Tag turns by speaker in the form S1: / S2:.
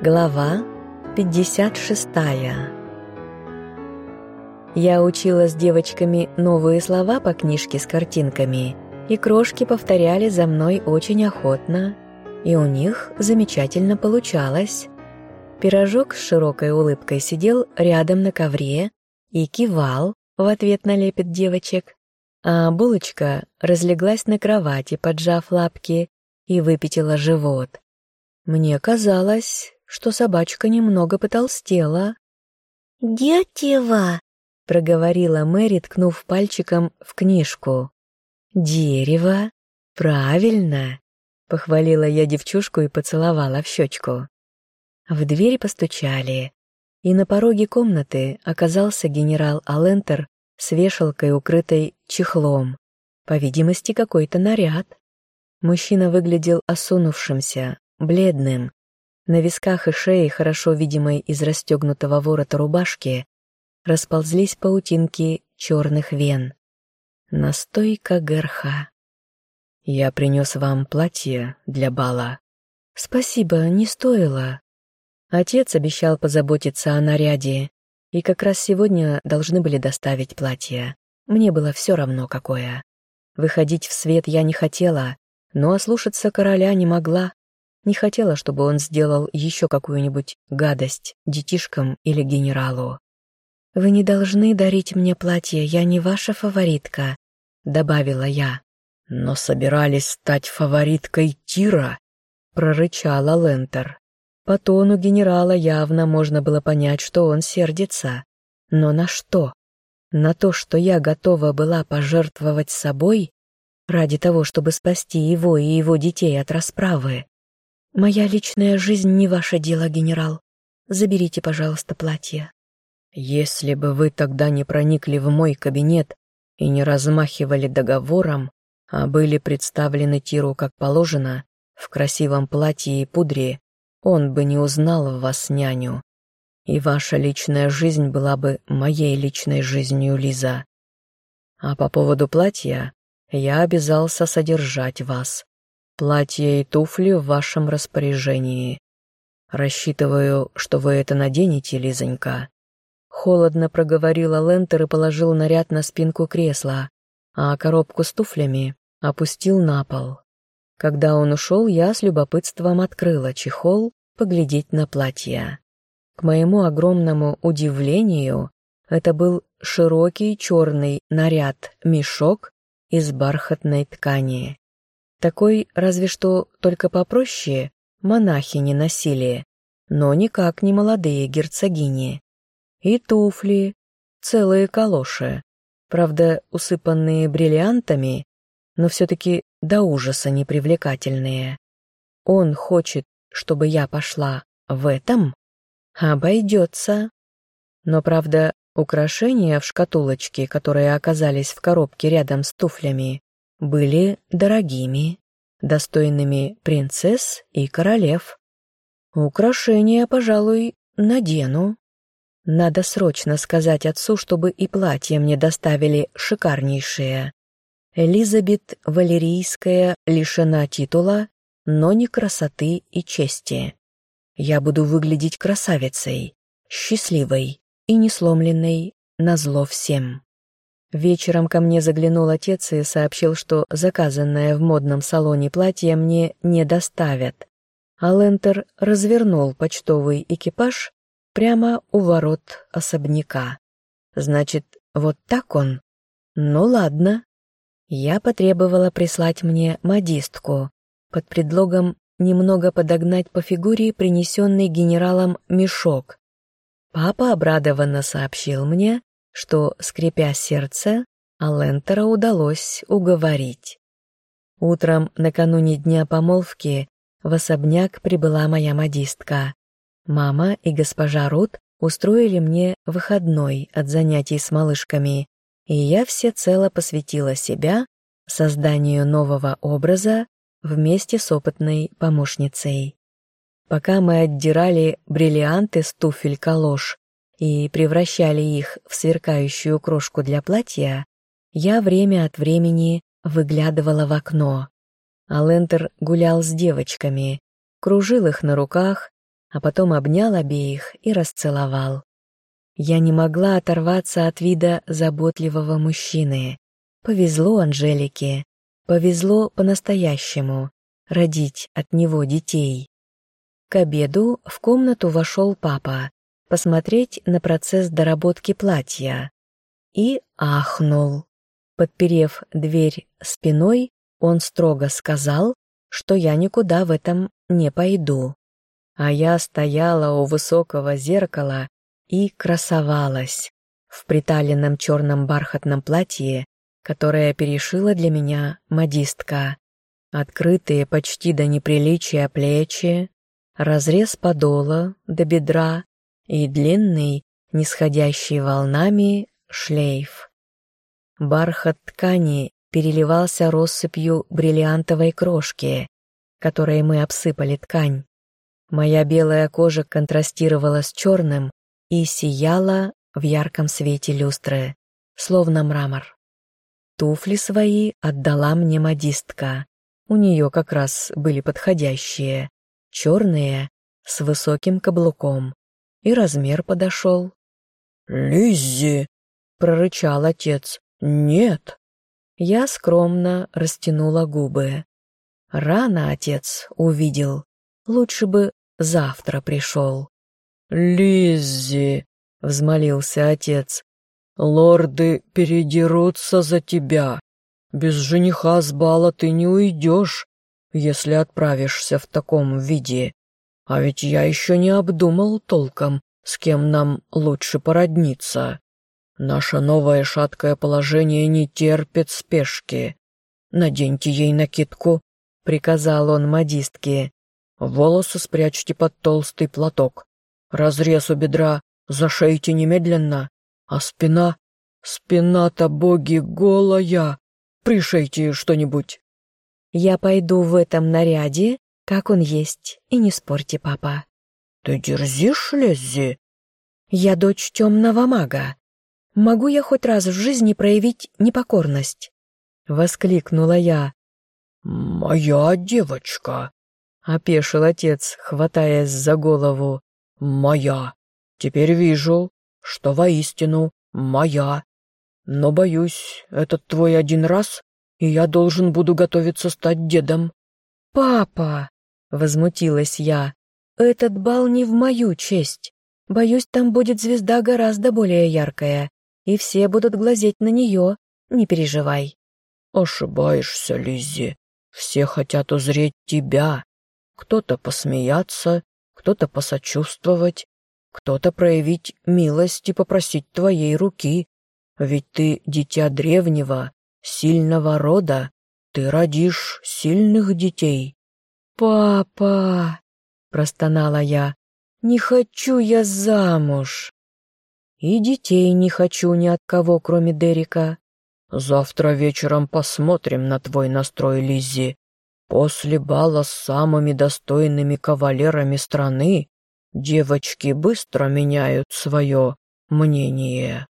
S1: Глава 56 Я учила с девочками новые слова по книжке с картинками, и крошки повторяли за мной очень охотно, и у них замечательно получалось. Пирожок с широкой улыбкой сидел рядом на ковре и кивал в ответ на лепет девочек, а булочка разлеглась на кровати, поджав лапки, и выпятила живот. Мне казалось, что собачка немного потолстела.
S2: «Детево!»
S1: — проговорила Мэри, ткнув пальчиком в книжку. «Дерево? Правильно!» — похвалила я девчушку и поцеловала в щечку. В дверь постучали, и на пороге комнаты оказался генерал Алентер с вешалкой, укрытой чехлом. По видимости, какой-то наряд. Мужчина выглядел осунувшимся, бледным, на висках и шее, хорошо видимой из расстегнутого ворота рубашки, расползлись паутинки черных вен. Настойка ГРХ. «Я принес вам платье для бала». «Спасибо, не стоило». Отец обещал позаботиться о наряде, и как раз сегодня должны были доставить платье. Мне было все равно, какое. Выходить в свет я не хотела, но ослушаться короля не могла. Не хотела, чтобы он сделал еще какую-нибудь гадость детишкам или генералу. «Вы не должны дарить мне платье, я не ваша фаворитка», — добавила я. «Но собирались стать фавориткой Тира», — прорычала Лентер. По тону генерала явно можно было понять, что он сердится. Но на что? На то, что я готова была пожертвовать собой ради того, чтобы спасти его и его детей от расправы. «Моя личная жизнь не ваше дело, генерал. Заберите, пожалуйста, платье». «Если бы вы тогда не проникли в мой кабинет и не размахивали договором, а были представлены Тиру как положено, в красивом платье и пудре, он бы не узнал в вас няню. И ваша личная жизнь была бы моей личной жизнью, Лиза. А по поводу платья я обязался содержать вас. Платье и туфли в вашем распоряжении. Рассчитываю, что вы это наденете, Лизонька. Холодно проговорила Лентер и положил наряд на спинку кресла, а коробку с туфлями опустил на пол. Когда он ушел, я с любопытством открыла чехол поглядеть на платье. К моему огромному удивлению, это был широкий черный наряд-мешок из бархатной ткани. Такой, разве что только попроще, монахи не носили, но никак не молодые герцогини. И туфли, целые калоши, правда, усыпанные бриллиантами, но все-таки до ужаса непривлекательные. Он хочет, чтобы я пошла в этом? Обойдется. Но, правда, украшения в шкатулочке, которые оказались в коробке рядом с туфлями, были дорогими, достойными принцесс и королев. Украшения, пожалуй, надену. Надо срочно сказать отцу, чтобы и платье мне доставили шикарнейшее. Элизабет Валерийская лишена титула, но не красоты и чести. Я буду выглядеть красавицей, счастливой и не сломленной назло всем. Вечером ко мне заглянул отец и сообщил, что заказанное в модном салоне платье мне не доставят. А Лентер развернул почтовый экипаж прямо у ворот особняка. Значит, вот так он? Ну ладно. Я потребовала прислать мне модистку под предлогом немного подогнать по фигуре принесенный генералом мешок. Папа обрадованно сообщил мне, что, скрипя сердце, Алентера удалось уговорить. Утром, накануне дня помолвки, в особняк прибыла моя модистка. Мама и госпожа Рут устроили мне выходной от занятий с малышками, и я всецело посвятила себя созданию нового образа вместе с опытной помощницей. Пока мы отдирали бриллианты с туфель калош и превращали их в сверкающую крошку для платья, я время от времени выглядывала в окно. А Лентер гулял с девочками, кружил их на руках, а потом обнял обеих и расцеловал. Я не могла оторваться от вида заботливого мужчины. Повезло Анжелике, повезло по-настоящему родить от него детей. К обеду в комнату вошел папа посмотреть на процесс доработки платья и ахнул. Подперев дверь спиной, он строго сказал, что я никуда в этом не пойду. А я стояла у высокого зеркала и красовалась в приталенном черном бархатном платье, которое перешила для меня модистка. Открытые почти до неприличия плечи, разрез подола до бедра и длинный, нисходящий волнами, шлейф. Бархат ткани переливался россыпью бриллиантовой крошки, которой мы обсыпали ткань. Моя белая кожа контрастировала с черным и сияла в ярком свете люстры, словно мрамор. Туфли свои отдала мне модистка. У нее как раз были подходящие, черные, с высоким каблуком. И размер подошел.
S2: «Лиззи!» — прорычал отец. «Нет!»
S1: Я скромно растянула губы. Рано отец увидел. Лучше бы завтра пришел.
S2: «Лиззи!» — взмолился отец. «Лорды передерутся за тебя. Без жениха с бала ты не уйдешь, если отправишься в таком виде. А ведь я еще не обдумал толком, с кем нам лучше породниться. Наше новое шаткое положение не терпит спешки. Наденьте ей накидку, — приказал он модистке. Волосы спрячьте под толстый платок. Разрез у бедра зашейте немедленно, а спина... Спина-то, боги, голая. Пришейте что-нибудь.
S1: Я пойду в этом наряде, как он есть, и не спорьте, папа.
S2: Ты дерзишь, Леззи?
S1: Я дочь темного мага. Могу я хоть раз в жизни проявить непокорность? Воскликнула я.
S2: Моя девочка,
S1: опешил отец, хватаясь за голову.
S2: «Моя. Теперь вижу, что воистину моя. Но, боюсь, этот твой один раз, и я должен буду готовиться стать дедом».
S1: «Папа!» — возмутилась я. «Этот бал не в мою честь. Боюсь, там будет звезда гораздо более яркая, и все будут глазеть на нее. Не переживай».
S2: «Ошибаешься, Лиззи. Все хотят узреть тебя. Кто-то посмеяться, кто-то посочувствовать, кто-то проявить милость и попросить твоей руки. Ведь ты дитя древнего, сильного рода, ты родишь сильных детей.
S1: «Папа!» — простонала я. «Не хочу я замуж!» «И детей не хочу ни от кого, кроме Дерека».
S2: «Завтра вечером посмотрим на твой настрой, Лиззи. После бала с самыми достойными кавалерами страны девочки быстро меняют свое мнение.